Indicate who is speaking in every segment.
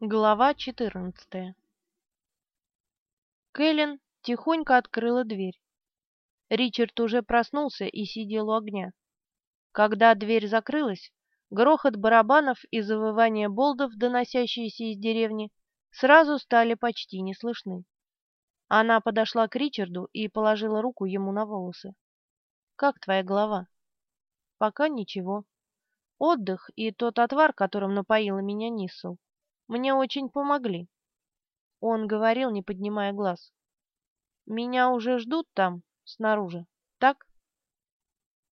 Speaker 1: Глава 14 Кэлен тихонько открыла дверь. Ричард уже проснулся и сидел у огня. Когда дверь закрылась, грохот барабанов и завывание болдов, доносящиеся из деревни, сразу стали почти не слышны. Она подошла к Ричарду и положила руку ему на волосы. «Как твоя голова?» «Пока ничего. Отдых и тот отвар, которым напоила меня Ниссел, мне очень помогли. Он говорил, не поднимая глаз. Меня уже ждут там, снаружи, так?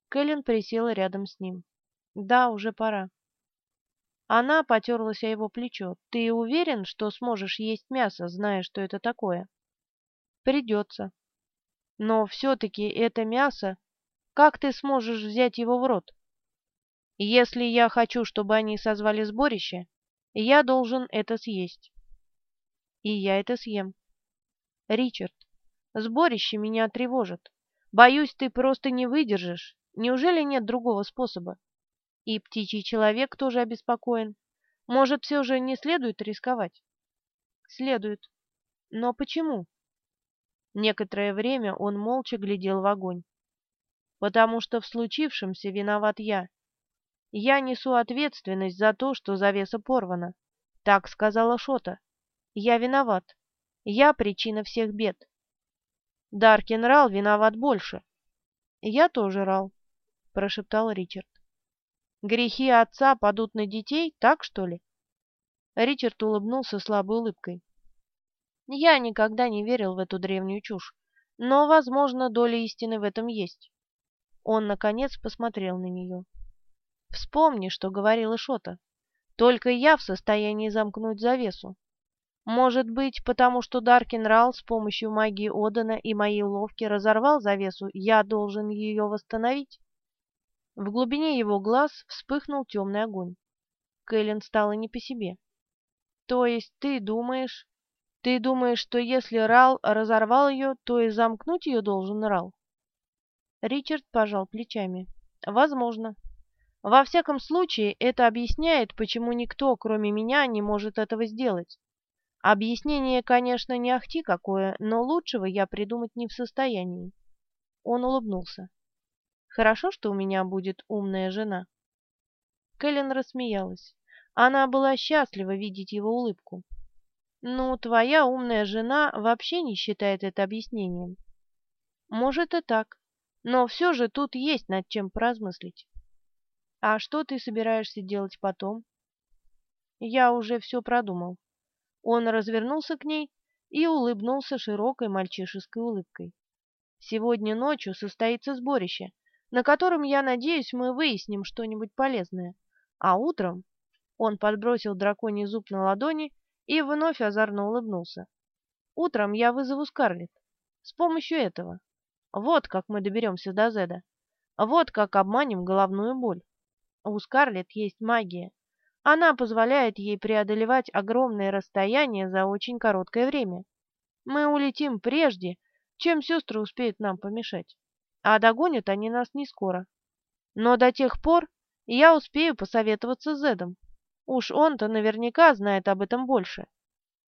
Speaker 1: Кэлен присела рядом с ним. Да, уже пора. Она потерлась о его плечо. Ты уверен, что сможешь есть мясо, зная, что это такое? Придется. Но все-таки это мясо... Как ты сможешь взять его в рот? Если я хочу, чтобы они созвали сборище, я должен это съесть. И я это съем. Ричард, сборище меня тревожит. Боюсь, ты просто не выдержишь. Неужели нет другого способа? И птичий человек тоже обеспокоен. Может, все же не следует рисковать? Следует. Но почему? Некоторое время он молча глядел в огонь. Потому что в случившемся виноват я. Я несу ответственность за то, что завеса порвана. Так сказала Шота. Я виноват. Я причина всех бед. Даркин Рал виноват больше. Я тоже Рал, прошептал Ричард. Грехи отца падут на детей, так что ли? Ричард улыбнулся слабой улыбкой. Я никогда не верил в эту древнюю чушь, но, возможно, доля истины в этом есть. Он, наконец, посмотрел на нее. Вспомни, что говорила Шота. Только я в состоянии замкнуть завесу. Может быть, потому что Даркин Рал с помощью магии Одана и моей уловки разорвал завесу, я должен ее восстановить? В глубине его глаз вспыхнул темный огонь. Кэлен стала не по себе. То есть ты думаешь... Ты думаешь, что если Рал разорвал ее, то и замкнуть ее должен Рал? Ричард пожал плечами. Возможно. Во всяком случае, это объясняет, почему никто, кроме меня, не может этого сделать. Объяснение, конечно, не ахти какое, но лучшего я придумать не в состоянии. Он улыбнулся. Хорошо, что у меня будет умная жена. Кэлен рассмеялась. Она была счастлива видеть его улыбку. Ну, твоя умная жена вообще не считает это объяснением. Может и так, но все же тут есть над чем поразмыслить. А что ты собираешься делать потом? Я уже все продумал. Он развернулся к ней и улыбнулся широкой мальчишеской улыбкой. Сегодня ночью состоится сборище, на котором, я надеюсь, мы выясним что-нибудь полезное. А утром он подбросил драконий зуб на ладони и вновь озорно улыбнулся. Утром я вызову Скарлетт. С помощью этого. Вот как мы доберемся до Зеда. Вот как обманем головную боль. У Скарлетт есть магия. Она позволяет ей преодолевать огромные расстояния за очень короткое время. Мы улетим прежде, чем сестры успеют нам помешать. А догонят они нас не скоро. Но до тех пор я успею посоветоваться с Зедом. Уж он-то наверняка знает об этом больше.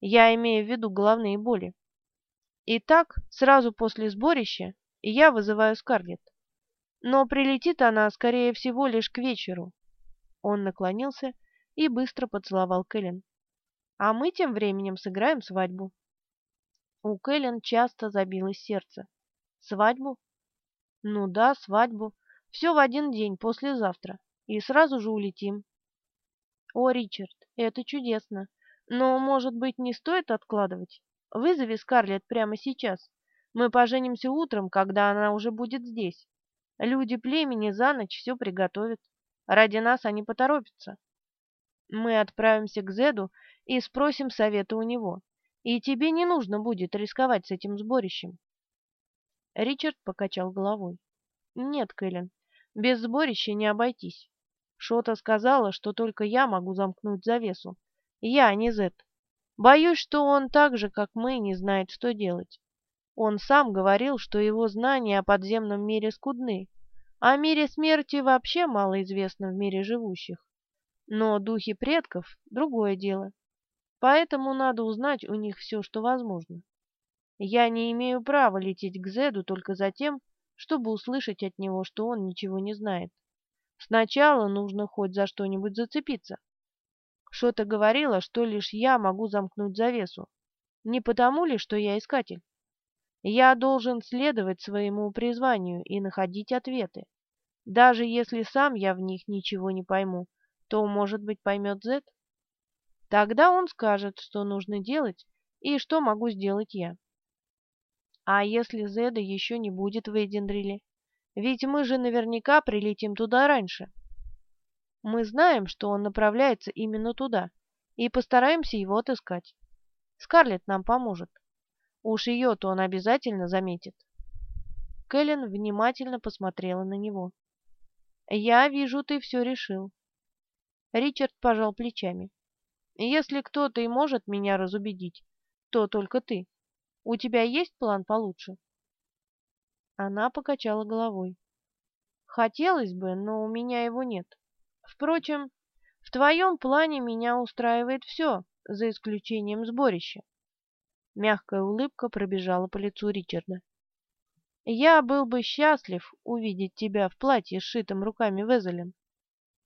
Speaker 1: Я имею в виду головные боли. Итак, сразу после сборища я вызываю Скарлетт. Но прилетит она, скорее всего, лишь к вечеру. Он наклонился и быстро поцеловал Кэлен. А мы тем временем сыграем свадьбу. У Кэлен часто забилось сердце. Свадьбу? Ну да, свадьбу. Все в один день, послезавтра. И сразу же улетим. О, Ричард, это чудесно. Но, может быть, не стоит откладывать? Вызови Скарлетт прямо сейчас. Мы поженимся утром, когда она уже будет здесь. Люди племени за ночь все приготовят. Ради нас они поторопятся. Мы отправимся к Зеду и спросим совета у него. И тебе не нужно будет рисковать с этим сборищем. Ричард покачал головой. Нет, Кэлен, без сборища не обойтись. Шота сказала, что только я могу замкнуть завесу. Я, а не Зед. Боюсь, что он так же, как мы, не знает, что делать. Он сам говорил, что его знания о подземном мире скудны. О мире смерти вообще мало известно в мире живущих. Но духи предков — другое дело. Поэтому надо узнать у них все, что возможно. Я не имею права лететь к Зеду только за тем, чтобы услышать от него, что он ничего не знает. Сначала нужно хоть за что-нибудь зацепиться. Что-то говорила, что лишь я могу замкнуть завесу. Не потому ли, что я искатель? Я должен следовать своему призванию и находить ответы. Даже если сам я в них ничего не пойму, то, может быть, поймет Зет? Тогда он скажет, что нужно делать и что могу сделать я. А если Зеда еще не будет в Эйдендриле? Ведь мы же наверняка прилетим туда раньше. Мы знаем, что он направляется именно туда, и постараемся его отыскать. Скарлетт нам поможет. Уж ее-то он обязательно заметит. Кэлен внимательно посмотрела на него. «Я вижу, ты все решил». Ричард пожал плечами. «Если кто-то и может меня разубедить, то только ты. У тебя есть план получше?» Она покачала головой. «Хотелось бы, но у меня его нет. Впрочем, в твоем плане меня устраивает все, за исключением сборища». Мягкая улыбка пробежала по лицу Ричарда. «Я был бы счастлив увидеть тебя в платье, сшитом руками Везелин.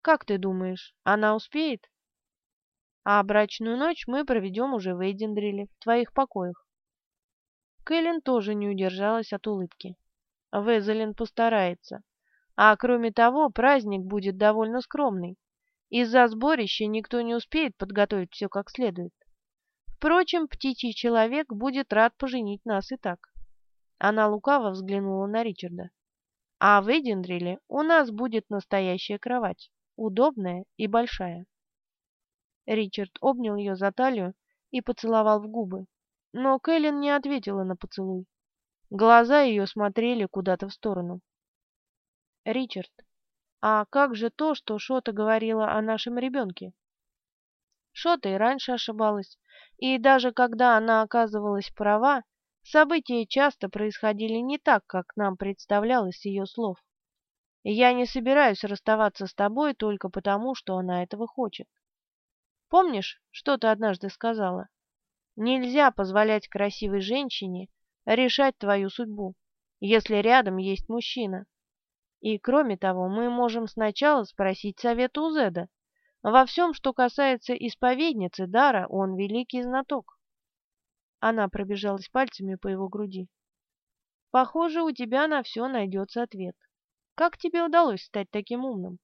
Speaker 1: Как ты думаешь, она успеет?» «А брачную ночь мы проведем уже в Эйдендриле, в твоих покоях. Кэлен тоже не удержалась от улыбки. Везелин постарается. А кроме того, праздник будет довольно скромный. Из-за сборища никто не успеет подготовить все как следует. Впрочем, птичий человек будет рад поженить нас и так. Она лукаво взглянула на Ричарда. А в Эдиндриле у нас будет настоящая кровать, удобная и большая. Ричард обнял ее за талию и поцеловал в губы, но Кэлен не ответила на поцелуй. Глаза ее смотрели куда-то в сторону. «Ричард, а как же то, что Шота говорила о нашем ребенке?» Шота и раньше ошибалась, и даже когда она оказывалась права, события часто происходили не так, как нам представлялось ее слов. я не собираюсь расставаться с тобой только потому, что она этого хочет. Помнишь, что ты однажды сказала? Нельзя позволять красивой женщине решать твою судьбу, если рядом есть мужчина. И кроме того, мы можем сначала спросить совета у Зеда. Во всем, что касается исповедницы Дара, он великий знаток. Она пробежалась пальцами по его груди. Похоже, у тебя на все найдется ответ. Как тебе удалось стать таким умным?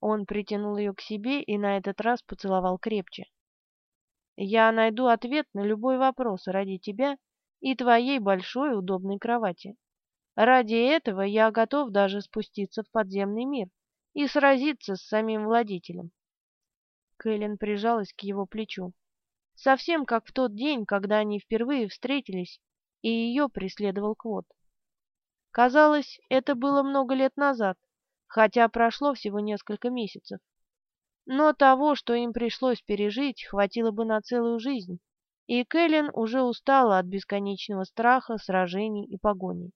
Speaker 1: Он притянул ее к себе и на этот раз поцеловал крепче. Я найду ответ на любой вопрос ради тебя и твоей большой удобной кровати. Ради этого я готов даже спуститься в подземный мир и сразиться с самим владетелем. Кэлен прижалась к его плечу, совсем как в тот день, когда они впервые встретились, и ее преследовал Квот. Казалось, это было много лет назад, хотя прошло всего несколько месяцев. Но того, что им пришлось пережить, хватило бы на целую жизнь, и Кэлен уже устала от бесконечного страха, сражений и погони.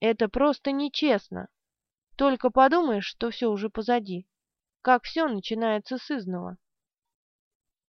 Speaker 1: Это просто нечестно. Только подумаешь, что все уже позади. Как все начинается с изного.